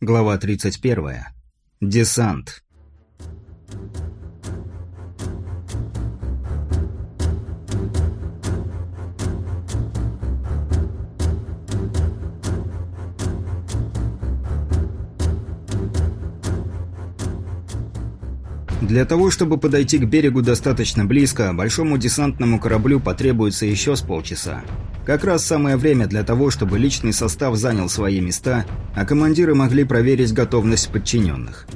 Глава 31. Десант. Для того, чтобы подойти к берегу достаточно близко, большому десантному кораблю потребуется еще с полчаса. Как раз самое время для того, чтобы личный состав занял свои места, а командиры могли проверить готовность подчиненных.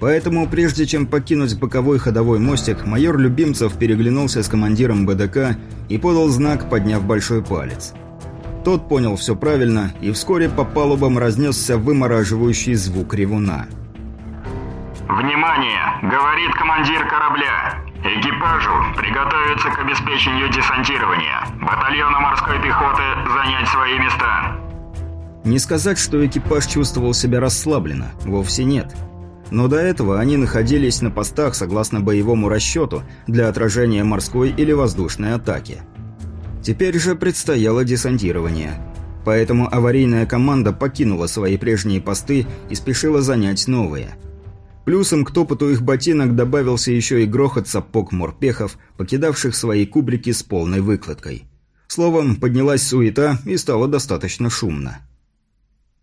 Поэтому, прежде чем покинуть боковой ходовой мостик, майор Любимцев переглянулся с командиром БДК и подал знак, подняв большой палец. Тот понял все правильно, и вскоре по палубам разнесся вымораживающий звук ревуна – «Внимание!» — говорит командир корабля. «Экипажу приготовиться к обеспечению десантирования. Батальону морской пехоты занять свои места». Не сказать, что экипаж чувствовал себя расслабленно, вовсе нет. Но до этого они находились на постах согласно боевому расчету для отражения морской или воздушной атаки. Теперь же предстояло десантирование. Поэтому аварийная команда покинула свои прежние посты и спешила занять новые – Плюсом к топоту их ботинок добавился еще и грохот сапог морпехов, покидавших свои кубрики с полной выкладкой. Словом, поднялась суета и стало достаточно шумно.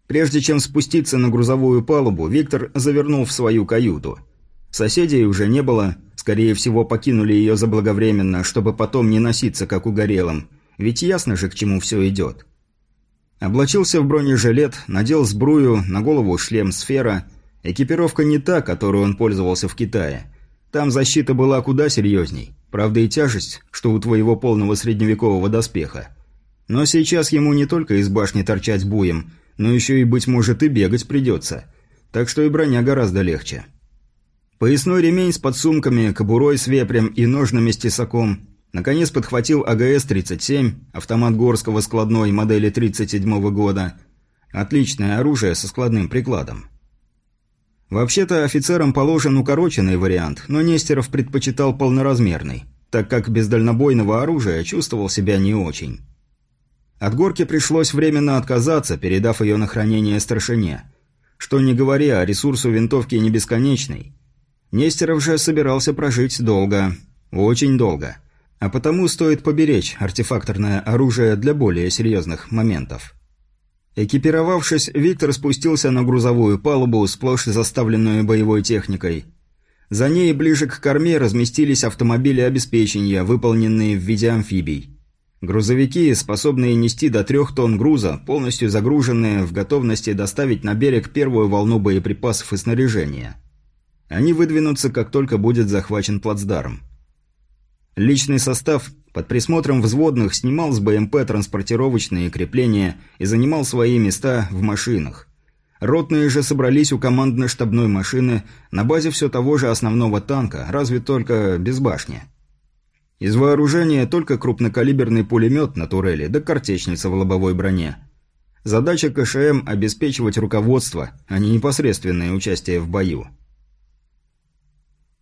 Прежде чем спуститься на грузовую палубу, Виктор завернул в свою каюту. Соседей уже не было, скорее всего, покинули ее заблаговременно, чтобы потом не носиться, как угорелым, ведь ясно же, к чему все идет. Облачился в бронежилет, надел сбрую, на голову шлем сфера – Экипировка не та, которую он пользовался в Китае. Там защита была куда серьезней. Правда и тяжесть, что у твоего полного средневекового доспеха. Но сейчас ему не только из башни торчать буем, но еще и, быть может, и бегать придется. Так что и броня гораздо легче. Поясной ремень с подсумками, кобурой с вепрем и ножными с тесаком. Наконец подхватил АГС-37, автомат Горского складной модели 37 года. Отличное оружие со складным прикладом. Вообще-то офицерам положен укороченный вариант, но Нестеров предпочитал полноразмерный, так как без дальнобойного оружия чувствовал себя не очень. От горки пришлось временно отказаться, передав ее на хранение старшине. Что не говоря, ресурс у винтовки не бесконечный. Нестеров же собирался прожить долго, очень долго. А потому стоит поберечь артефакторное оружие для более серьезных моментов. Экипировавшись, Виктор спустился на грузовую палубу, сплошь заставленную боевой техникой. За ней ближе к корме разместились автомобили обеспечения, выполненные в виде амфибий. Грузовики, способные нести до трех тонн груза, полностью загруженные, в готовности доставить на берег первую волну боеприпасов и снаряжения. Они выдвинутся, как только будет захвачен плацдарм. Личный состав под присмотром взводных снимал с БМП транспортировочные крепления и занимал свои места в машинах. Ротные же собрались у командно-штабной машины на базе все того же основного танка, разве только без башни. Из вооружения только крупнокалиберный пулемет на турели да картечница в лобовой броне. Задача КШМ – обеспечивать руководство, а не непосредственное участие в бою.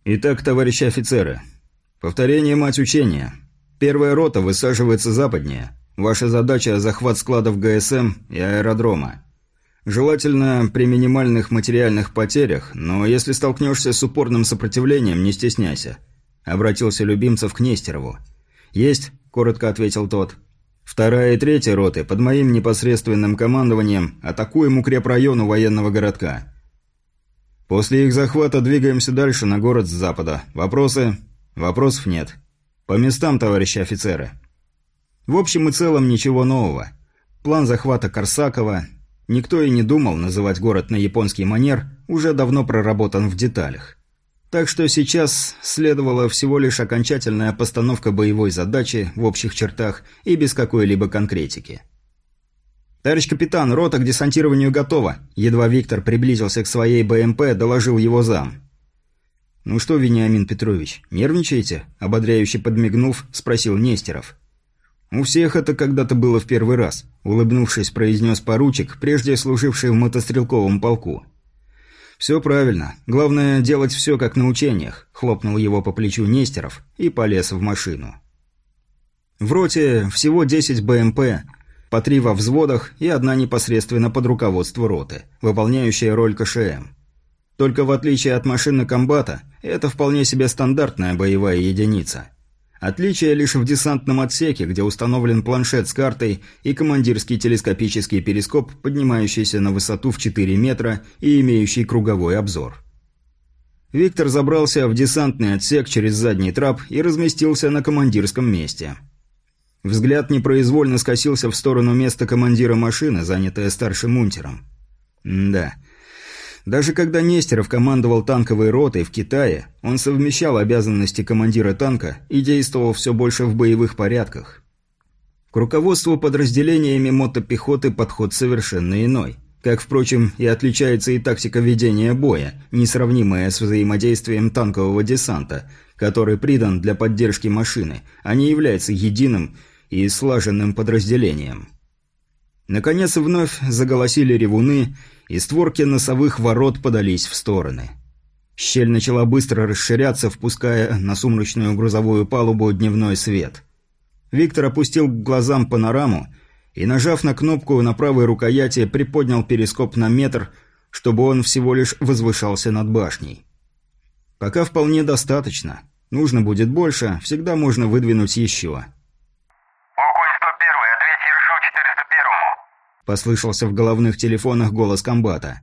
Итак, товарищи офицеры, повторение мать учения – Первая рота высаживается западнее. Ваша задача – захват складов ГСМ и аэродрома. Желательно при минимальных материальных потерях, но если столкнешься с упорным сопротивлением, не стесняйся. Обратился Любимцев к Нестерову. «Есть», – коротко ответил тот. «Вторая и третья роты под моим непосредственным командованием атакуем укрепрайон у военного городка. После их захвата двигаемся дальше на город с запада. Вопросы? Вопросов нет. «По местам, товарищи офицеры». В общем и целом ничего нового. План захвата Корсакова, никто и не думал называть город на японский манер, уже давно проработан в деталях. Так что сейчас следовала всего лишь окончательная постановка боевой задачи в общих чертах и без какой-либо конкретики. «Товарищ капитан, рота к десантированию готова!» Едва Виктор приблизился к своей БМП, доложил его зам. «Ну что, Вениамин Петрович, нервничаете?» – ободряюще подмигнув, спросил Нестеров. «У всех это когда-то было в первый раз», – улыбнувшись, произнес поручик, прежде служивший в мотострелковом полку. «Все правильно. Главное, делать все как на учениях», – хлопнул его по плечу Нестеров и полез в машину. В роте всего 10 БМП, по три во взводах и одна непосредственно под руководство роты, выполняющая роль КШМ. Только в отличие от машины комбата, это вполне себе стандартная боевая единица. Отличие лишь в десантном отсеке, где установлен планшет с картой и командирский телескопический перископ, поднимающийся на высоту в 4 метра и имеющий круговой обзор. Виктор забрался в десантный отсек через задний трап и разместился на командирском месте. Взгляд непроизвольно скосился в сторону места командира машины, занятое старшим унтером. М да. Даже когда Нестеров командовал танковой ротой в Китае, он совмещал обязанности командира танка и действовал все больше в боевых порядках. К руководству подразделениями мотопехоты подход совершенно иной – как, впрочем, и отличается и тактика ведения боя, несравнимая с взаимодействием танкового десанта, который придан для поддержки машины, а не является единым и слаженным подразделением. Наконец вновь заголосили ревуны, и створки носовых ворот подались в стороны. Щель начала быстро расширяться, впуская на сумрачную грузовую палубу дневной свет. Виктор опустил к глазам панораму и, нажав на кнопку на правой рукояти, приподнял перископ на метр, чтобы он всего лишь возвышался над башней. Пока вполне достаточно. Нужно будет больше, всегда можно выдвинуть еще. «Окунь 101, ответь Ершу 401-му», послышался в головных телефонах голос комбата.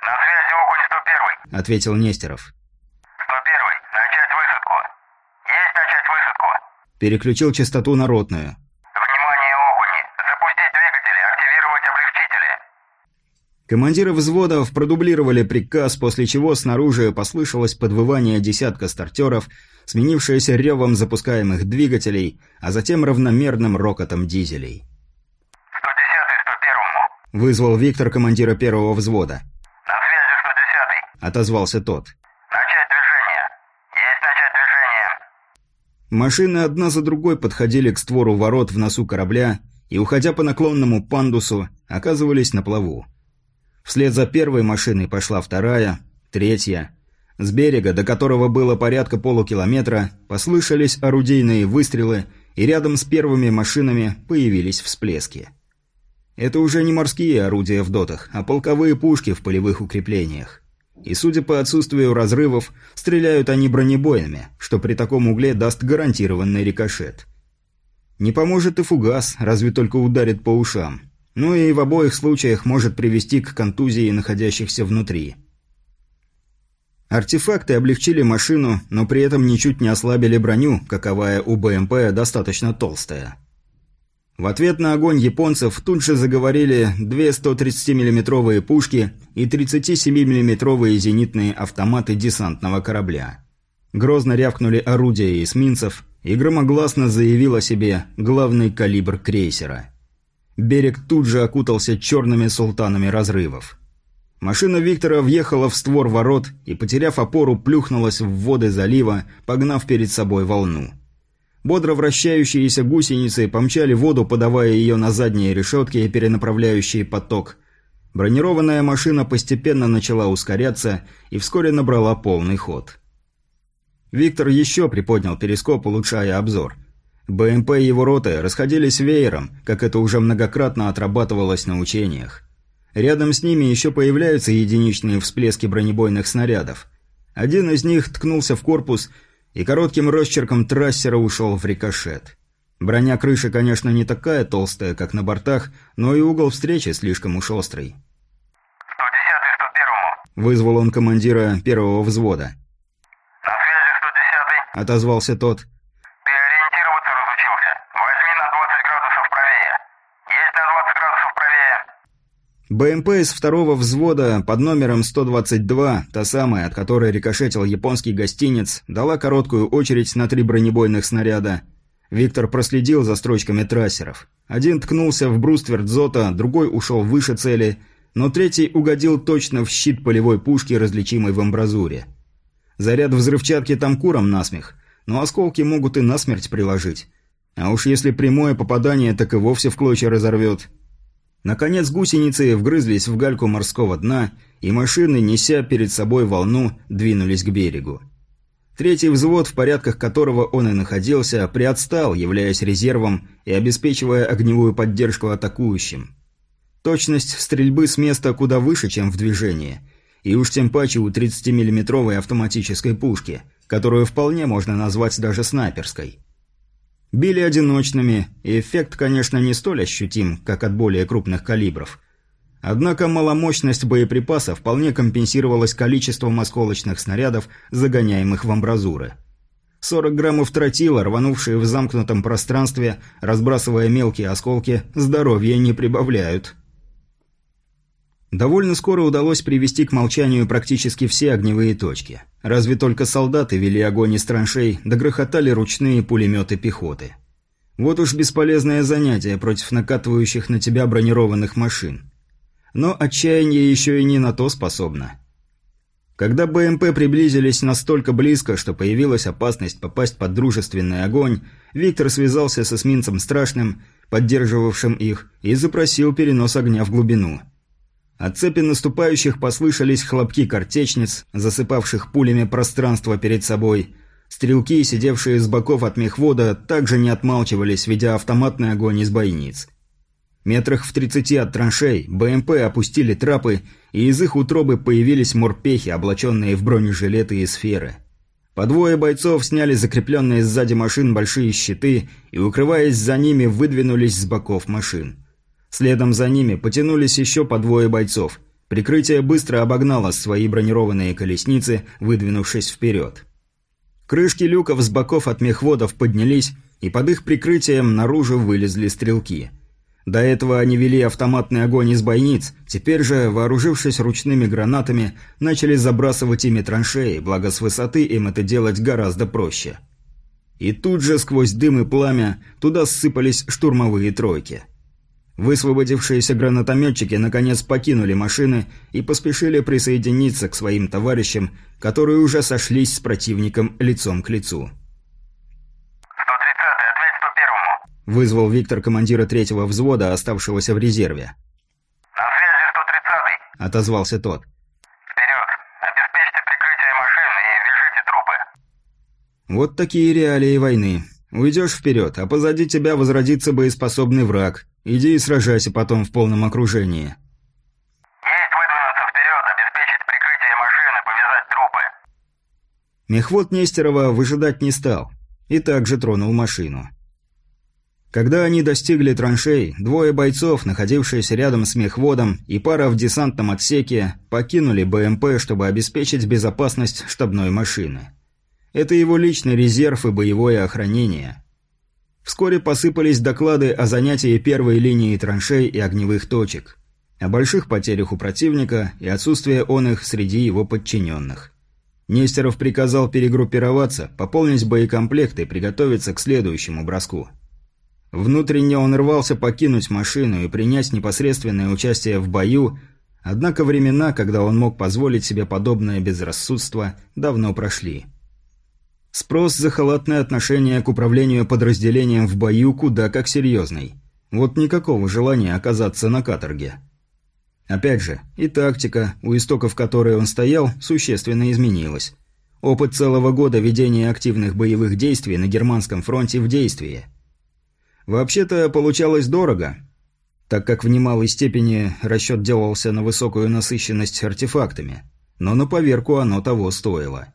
«На связи Окунь 101», ответил Нестеров. 101, начать высадку. Есть начать высадку. Переключил частоту на ротную. Командиры взводов продублировали приказ, после чего снаружи послышалось подвывание десятка стартеров, сменившееся ревом запускаемых двигателей, а затем равномерным рокотом дизелей. «110-й, 101-му!» – вызвал Виктор командира первого взвода. «На связи 110-й!» – отозвался тот. «Начать движение! Есть начать движение!» Машины одна за другой подходили к створу ворот в носу корабля и, уходя по наклонному пандусу, оказывались на плаву. Вслед за первой машиной пошла вторая, третья. С берега, до которого было порядка полукилометра, послышались орудийные выстрелы, и рядом с первыми машинами появились всплески. Это уже не морские орудия в дотах, а полковые пушки в полевых укреплениях. И судя по отсутствию разрывов, стреляют они бронебойными, что при таком угле даст гарантированный рикошет. Не поможет и фугас, разве только ударит по ушам. Ну и в обоих случаях может привести к контузии находящихся внутри. Артефакты облегчили машину, но при этом ничуть не ослабили броню, каковая у БМП достаточно толстая. В ответ на огонь японцев тут же заговорили две 130 миллиметровые пушки и 37 миллиметровые зенитные автоматы десантного корабля. Грозно рявкнули орудия эсминцев, и громогласно заявил о себе главный калибр крейсера – Берег тут же окутался черными султанами разрывов. Машина Виктора въехала в створ ворот и, потеряв опору, плюхнулась в воды залива, погнав перед собой волну. Бодро вращающиеся гусеницы помчали воду, подавая ее на задние решетки, перенаправляющие поток. Бронированная машина постепенно начала ускоряться и вскоре набрала полный ход. Виктор еще приподнял перископ, улучшая обзор – БМП и его роты расходились веером, как это уже многократно отрабатывалось на учениях. Рядом с ними еще появляются единичные всплески бронебойных снарядов. Один из них ткнулся в корпус и коротким росчерком трассера ушел в рикошет. Броня крыши, конечно, не такая толстая, как на бортах, но и угол встречи слишком уж острый. «110-й, 101-му!» Вызвал он командира первого взвода. «На связи 110-й!» Отозвался тот. БМП из второго взвода под номером 122, та самая, от которой рикошетил японский гостиниц, дала короткую очередь на три бронебойных снаряда. Виктор проследил за строчками трассеров. Один ткнулся в бруствер дзота, другой ушел выше цели, но третий угодил точно в щит полевой пушки, различимой в амбразуре. Заряд взрывчатки там куром насмех, но осколки могут и насмерть приложить. А уж если прямое попадание, так и вовсе в клочья разорвет. Наконец гусеницы вгрызлись в гальку морского дна, и машины, неся перед собой волну, двинулись к берегу. Третий взвод, в порядках которого он и находился, приотстал, являясь резервом и обеспечивая огневую поддержку атакующим. Точность стрельбы с места куда выше, чем в движении, и уж тем паче у 30 миллиметровой автоматической пушки, которую вполне можно назвать даже снайперской. Били одиночными, и эффект, конечно, не столь ощутим, как от более крупных калибров. Однако маломощность боеприпаса вполне компенсировалась количеством осколочных снарядов, загоняемых в амбразуры. 40 граммов тротила, рванувшие в замкнутом пространстве, разбрасывая мелкие осколки, здоровья не прибавляют. Довольно скоро удалось привести к молчанию практически все огневые точки. Разве только солдаты вели огонь из траншей, да грохотали ручные пулеметы пехоты. Вот уж бесполезное занятие против накатывающих на тебя бронированных машин. Но отчаяние еще и не на то способно. Когда БМП приблизились настолько близко, что появилась опасность попасть под дружественный огонь, Виктор связался с эсминцем Страшным, поддерживавшим их, и запросил перенос огня в глубину – от цепи наступающих послышались хлопки картечниц, засыпавших пулями пространство перед собой. Стрелки, сидевшие с боков от мехвода, также не отмалчивались, ведя автоматный огонь из бойниц. Метрах в тридцати от траншей БМП опустили трапы, и из их утробы появились морпехи, облаченные в бронежилеты и сферы. По двое бойцов сняли закрепленные сзади машин большие щиты и, укрываясь за ними, выдвинулись с боков машин. Следом за ними потянулись еще по двое бойцов. Прикрытие быстро обогнало свои бронированные колесницы, выдвинувшись вперед. Крышки люков с боков от мехводов поднялись, и под их прикрытием наружу вылезли стрелки. До этого они вели автоматный огонь из бойниц, теперь же, вооружившись ручными гранатами, начали забрасывать ими траншеи, благо с высоты им это делать гораздо проще. И тут же сквозь дым и пламя туда ссыпались штурмовые тройки – Высвободившиеся гранатометчики наконец покинули машины и поспешили присоединиться к своим товарищам, которые уже сошлись с противником лицом к лицу. 130-й, ответь 101-му. Вызвал Виктор командира третьего взвода, оставшегося в резерве. На связи 130-й. Отозвался тот. Вперед. Обеспечьте прикрытие машин и вяжите трупы. Вот такие реалии войны. Уйдешь вперед, а позади тебя возродится боеспособный враг. Иди и сражайся потом в полном окружении. Есть выдвинуться вперед, обеспечить прикрытие машины, повязать трупы. Мехвод Нестерова выжидать не стал и также тронул машину. Когда они достигли траншей, двое бойцов, находившиеся рядом с мехводом, и пара в десантном отсеке, покинули БМП, чтобы обеспечить безопасность штабной машины. Это его личный резерв и боевое охранение. Вскоре посыпались доклады о занятии первой линии траншей и огневых точек, о больших потерях у противника и отсутствии он их среди его подчиненных. Нестеров приказал перегруппироваться, пополнить боекомплект и приготовиться к следующему броску. Внутренне он рвался покинуть машину и принять непосредственное участие в бою, однако времена, когда он мог позволить себе подобное безрассудство, давно прошли. Спрос за халатное отношение к управлению подразделением в бою куда как серьезный. Вот никакого желания оказаться на каторге. Опять же, и тактика, у истоков которой он стоял, существенно изменилась. Опыт целого года ведения активных боевых действий на германском фронте в действии. Вообще-то получалось дорого, так как в немалой степени расчет делался на высокую насыщенность артефактами, но на поверку оно того стоило.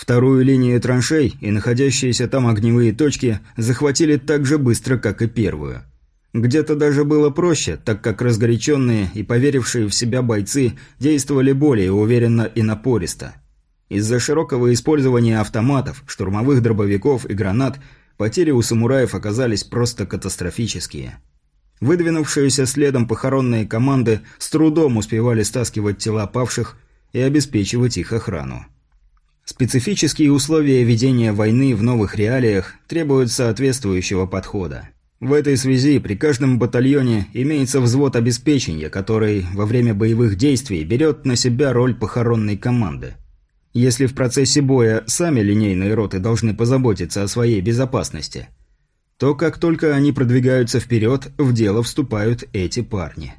Вторую линию траншей и находящиеся там огневые точки захватили так же быстро, как и первую. Где-то даже было проще, так как разгоряченные и поверившие в себя бойцы действовали более уверенно и напористо. Из-за широкого использования автоматов, штурмовых дробовиков и гранат потери у самураев оказались просто катастрофические. Выдвинувшиеся следом похоронные команды с трудом успевали стаскивать тела павших и обеспечивать их охрану. Специфические условия ведения войны в новых реалиях требуют соответствующего подхода. В этой связи при каждом батальоне имеется взвод обеспечения, который во время боевых действий берет на себя роль похоронной команды. Если в процессе боя сами линейные роты должны позаботиться о своей безопасности, то как только они продвигаются вперед, в дело вступают эти парни.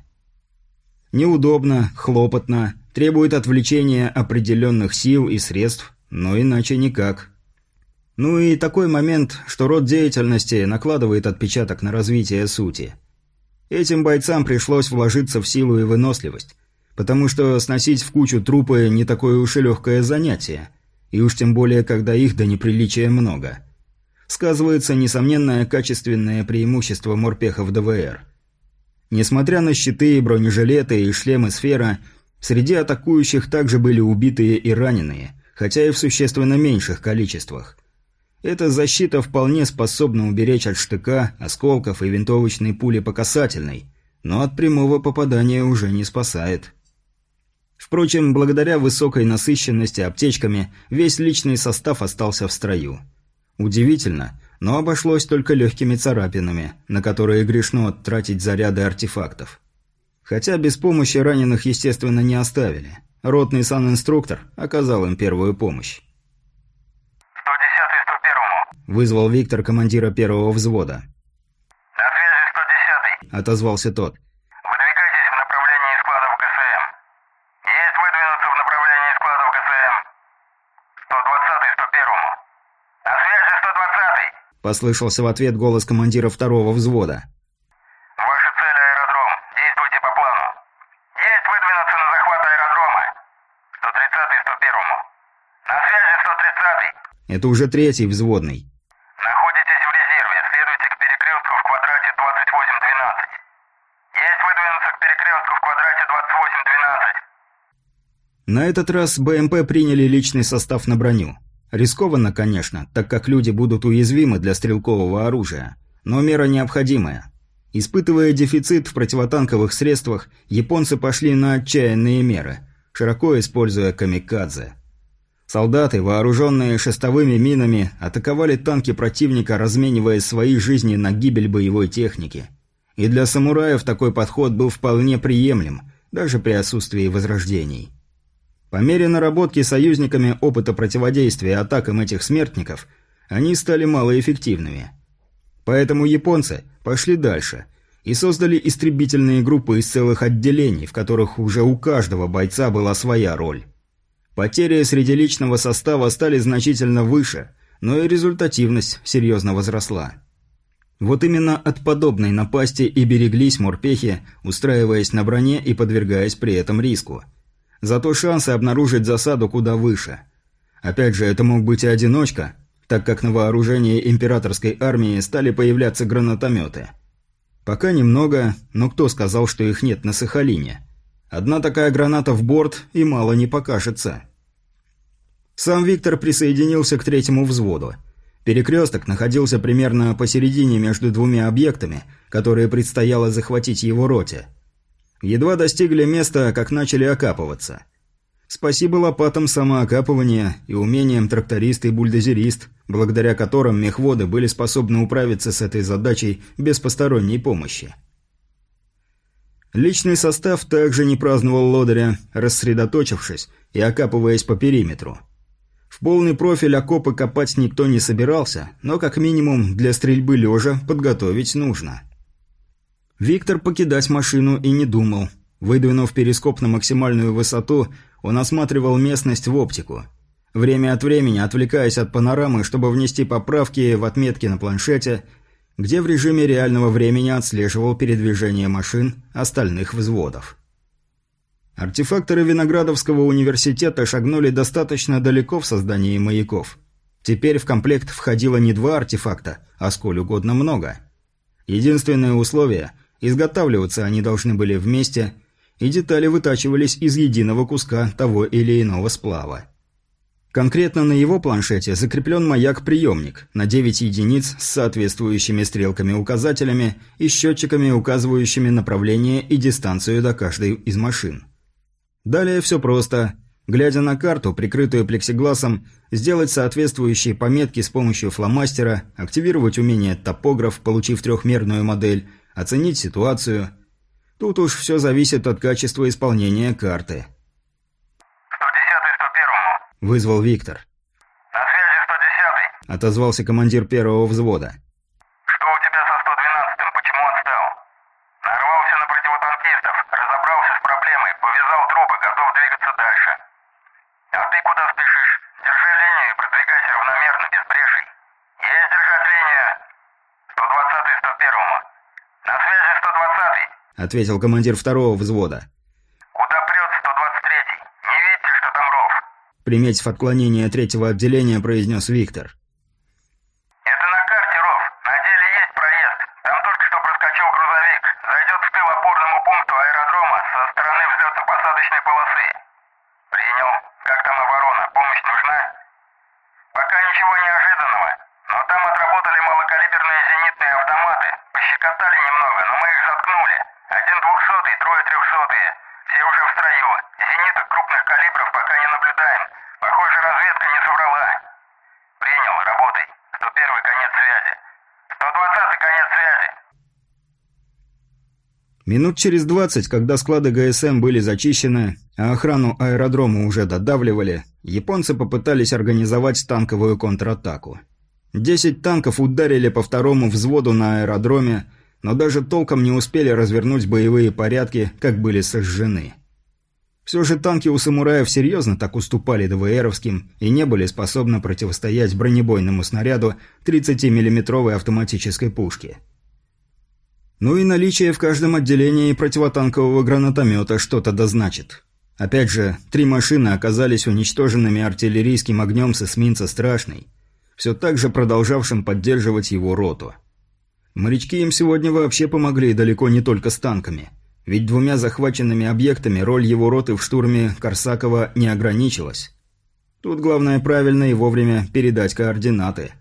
Неудобно, хлопотно, требует отвлечения определенных сил и средств, но иначе никак. Ну и такой момент, что род деятельности накладывает отпечаток на развитие сути. Этим бойцам пришлось вложиться в силу и выносливость, потому что сносить в кучу трупы не такое уж и легкое занятие, и уж тем более, когда их до неприличия много. Сказывается несомненное качественное преимущество морпехов ДВР. Несмотря на щиты, бронежилеты и шлемы сфера, среди атакующих также были убитые и раненые, хотя и в существенно меньших количествах. Эта защита вполне способна уберечь от штыка, осколков и винтовочной пули по касательной, но от прямого попадания уже не спасает. Впрочем, благодаря высокой насыщенности аптечками, весь личный состав остался в строю. Удивительно, но обошлось только легкими царапинами, на которые грешно тратить заряды артефактов. Хотя без помощи раненых, естественно, не оставили. Ротный санинструктор оказал им первую помощь. Вызвал Виктор командира первого взвода. «На связи 110-й», – отозвался тот. «Выдвигайтесь в направлении складов ГСМ. Есть выдвинуться в направлении складов ГСМ. 120-й 101-му. На связи 120-й. – послышался в ответ голос командира второго взвода. Ваша цель аэродром. Действуйте по плану. Есть выдвинуться на захват аэродрома. 130-й 101-му. На связи 130-й. Это уже третий взводный. Находитесь в резерве. Следуйте к перекрестку в квадрате 2812. Есть выдвинуться к перекрестку в квадрате 2812. На этот раз БМП приняли личный состав на броню. Рискованно, конечно, так как люди будут уязвимы для стрелкового оружия. Но мера необходимая. Испытывая дефицит в противотанковых средствах, японцы пошли на отчаянные меры, широко используя камикадзе. Солдаты, вооруженные шестовыми минами, атаковали танки противника, разменивая свои жизни на гибель боевой техники. И для самураев такой подход был вполне приемлем, даже при отсутствии возрождений. По мере наработки союзниками опыта противодействия атакам этих смертников, они стали малоэффективными. Поэтому японцы пошли дальше и создали истребительные группы из целых отделений, в которых уже у каждого бойца была своя роль. Потери среди личного состава стали значительно выше, но и результативность серьезно возросла. Вот именно от подобной напасти и береглись морпехи, устраиваясь на броне и подвергаясь при этом риску. Зато шансы обнаружить засаду куда выше. Опять же, это мог быть и одиночка, так как на вооружении императорской армии стали появляться гранатометы. Пока немного, но кто сказал, что их нет на Сахалине? Одна такая граната в борт и мало не покажется. Сам Виктор присоединился к третьему взводу. Перекресток находился примерно посередине между двумя объектами, которые предстояло захватить его роте. Едва достигли места, как начали окапываться. Спасибо лопатам самоокапывания и умениям тракторист и бульдозерист, благодаря которым мехводы были способны управиться с этой задачей без посторонней помощи. Личный состав также не праздновал лодыря, рассредоточившись и окапываясь по периметру. В полный профиль окопы копать никто не собирался, но как минимум для стрельбы лежа подготовить нужно. Виктор покидать машину и не думал. Выдвинув перископ на максимальную высоту, он осматривал местность в оптику. Время от времени отвлекаясь от панорамы, чтобы внести поправки в отметки на планшете, где в режиме реального времени отслеживал передвижение машин остальных взводов. Артефакторы Виноградовского университета шагнули достаточно далеко в создании маяков. Теперь в комплект входило не два артефакта, а сколь угодно много. Единственное условие – изготавливаться они должны были вместе, и детали вытачивались из единого куска того или иного сплава. Конкретно на его планшете закреплен маяк-приемник на 9 единиц с соответствующими стрелками-указателями и счетчиками, указывающими направление и дистанцию до каждой из машин. Далее все просто. Глядя на карту, прикрытую плексигласом, сделать соответствующие пометки с помощью фломастера, активировать умение топограф, получив трехмерную модель, оценить ситуацию. Тут уж все зависит от качества исполнения карты вызвал Виктор. «На связи 110-й», отозвался командир первого взвода. «Что у тебя со 112-м? Почему отстал? Нарвался на противотанкистов, разобрался с проблемой, повязал трубы, готов двигаться дальше. А ты куда спешишь? Держи линию и продвигайся равномерно, без брешей. Есть держать линию. 120-й 101-му. На связи 120-й», ответил командир второго взвода. Приметив отклонение третьего отделения, произнес Виктор. Это на карте ров. На деле есть проезд. Там только что проскочил грузовик. Зайдет в тыл опорному пункту аэродрома со стороны взлетно-посадочной полосы. Принял. Как там оборона? Помощь нужна? Пока ничего неожиданного. Но там отработали малокалиберные зенитные автоматы. Пощекотали немного, но мы их заткнули. Один двухсотый, трое трехсотые. Все уже в строю. Зениток крупных калибров пока не наблюдаем. Похоже, разведка не соврала. Принял, работай. 101 конец связи. 120 конец связи. Минут через двадцать, когда склады ГСМ были зачищены, а охрану аэродрома уже додавливали, японцы попытались организовать танковую контратаку. Десять танков ударили по второму взводу на аэродроме, но даже толком не успели развернуть боевые порядки, как были сожжены. Все же танки у самураев серьезно так уступали ДВРовским и не были способны противостоять бронебойному снаряду 30 миллиметровой автоматической пушки. Ну и наличие в каждом отделении противотанкового гранатомета что-то дозначит. Опять же, три машины оказались уничтоженными артиллерийским огнем с эсминца «Страшный», все так же продолжавшим поддерживать его роту. Морячки им сегодня вообще помогли далеко не только с танками. Ведь двумя захваченными объектами роль его роты в штурме Корсакова не ограничилась. Тут главное правильно и вовремя передать координаты.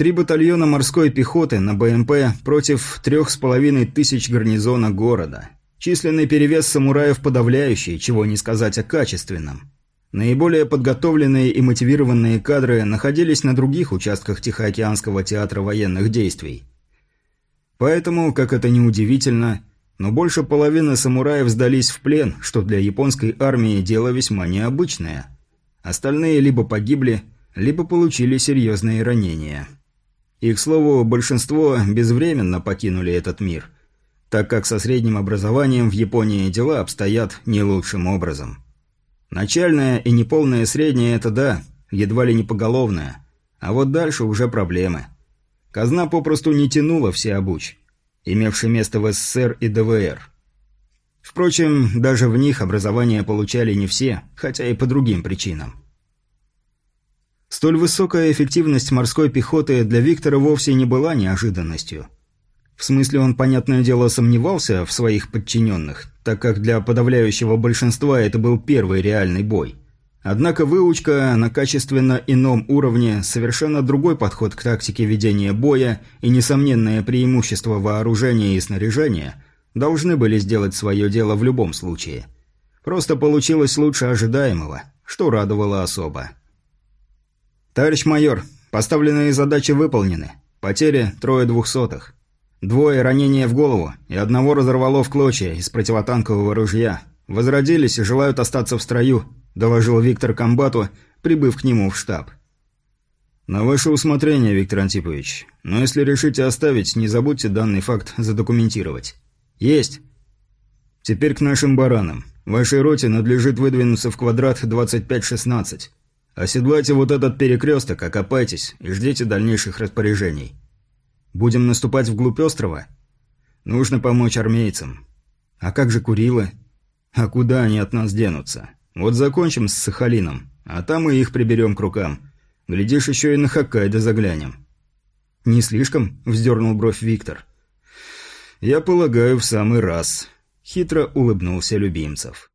Три батальона морской пехоты на БМП против трех с половиной тысяч гарнизона города. Численный перевес самураев подавляющий, чего не сказать о качественном. Наиболее подготовленные и мотивированные кадры находились на других участках Тихоокеанского театра военных действий. Поэтому, как это ни удивительно, но больше половины самураев сдались в плен, что для японской армии дело весьма необычное. Остальные либо погибли, либо получили серьезные ранения. И, к слову, большинство безвременно покинули этот мир, так как со средним образованием в Японии дела обстоят не лучшим образом. Начальное и неполное среднее – это да, едва ли не поголовное. А вот дальше уже проблемы. Казна попросту не тянула все обуч, имевший место в СССР и ДВР. Впрочем, даже в них образование получали не все, хотя и по другим причинам. Столь высокая эффективность морской пехоты для Виктора вовсе не была неожиданностью. В смысле, он, понятное дело, сомневался в своих подчиненных, так как для подавляющего большинства это был первый реальный бой. Однако выучка на качественно ином уровне, совершенно другой подход к тактике ведения боя и несомненное преимущество вооружения и снаряжения должны были сделать свое дело в любом случае. Просто получилось лучше ожидаемого, что радовало особо. «Товарищ майор, поставленные задачи выполнены. Потери – трое двухсотых. Двое ранения в голову и одного разорвало в клочья из противотанкового ружья. Возродились и желают остаться в строю», – доложил Виктор комбату, прибыв к нему в штаб. «На ваше усмотрение, Виктор Антипович. Но если решите оставить, не забудьте данный факт задокументировать». «Есть!» «Теперь к нашим баранам. Вашей роте надлежит выдвинуться в квадрат 2516. Оседлайте вот этот перекресток, окопайтесь и ждите дальнейших распоряжений. Будем наступать вглубь острова? Нужно помочь армейцам. А как же Курилы? А куда они от нас денутся? Вот закончим с Сахалином, а там и их приберем к рукам. Глядишь, еще и на Хоккайдо заглянем». «Не слишком?» – вздернул бровь Виктор. «Я полагаю, в самый раз», – хитро улыбнулся Любимцев.